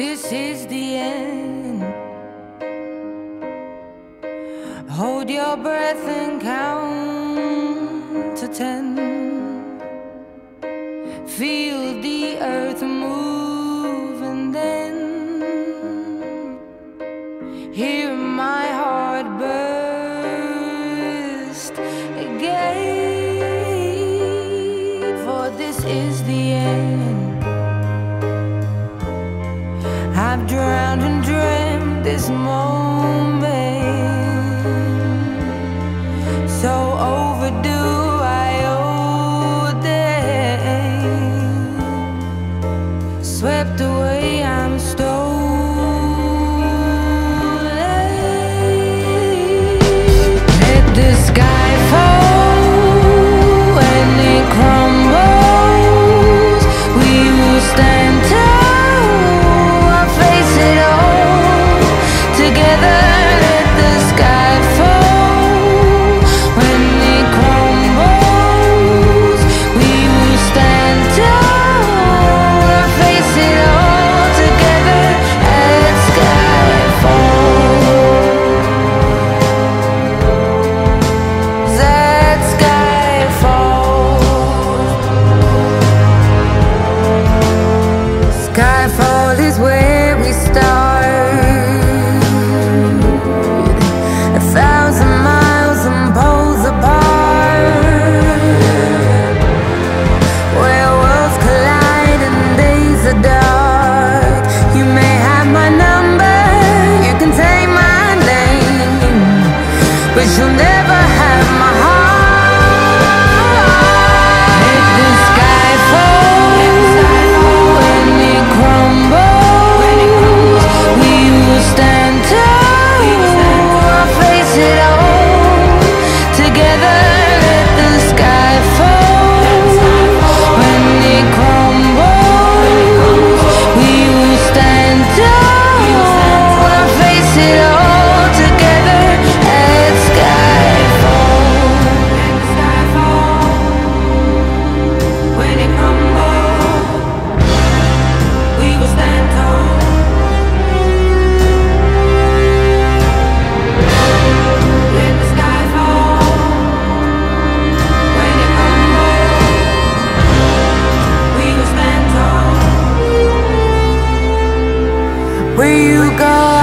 this is the end. Hold your breath and count to ten. Feel the earth move and then hear my heart burst again. For this is the I've drowned and dreamt this moment. you never where you go.